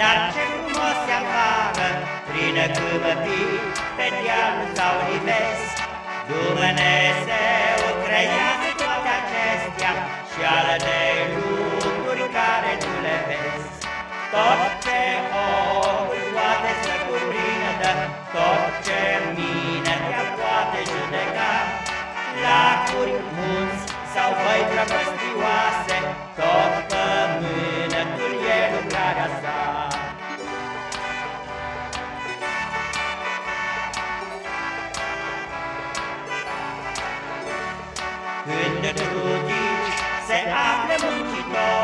Dar ce frumos se afară, prin câmătii, pe deal sau lives. Dumnezeu creează toate acestea și ale de lucruri care nu le vezi. Tot ce omul poate să cuprindă, tot ce mintea poate judeca, lacuri, munți sau văi prăpăstioase, Când trudici se află muncitorul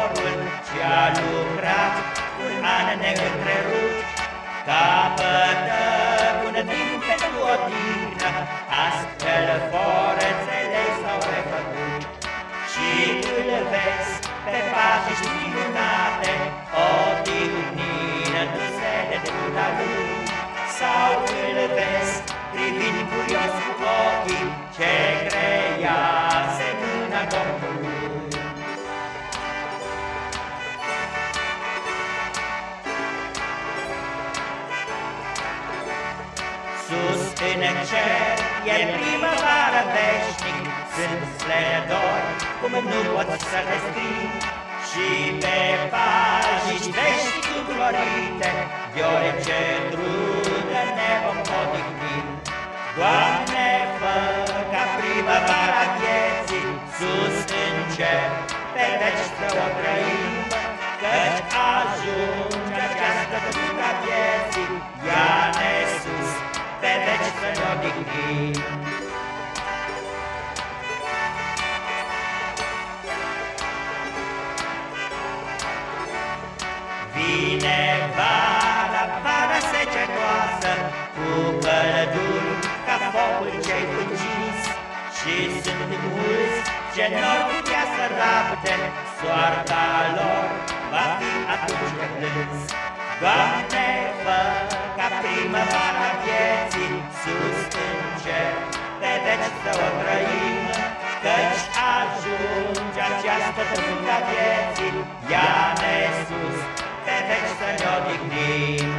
în cer e primăvară veșnic Sunt splendori cum nu pot să descrii Și pe pajiști veșnic înflorite Violece trudă ne vom odihni. Doamne, fă ca primăvara vieții Sus în cer, pe veci să o trăim ne odihnim Vine vara, vara secetoasă Cu călduri ca focul ce-ai încins Și sunt mulți ce n-or putea să rabde Soarta lor va fi atunci de plâns Doamne, fă ca primăvara sătătând ca vieții, ia-ne sus, te veci să ne odihnim.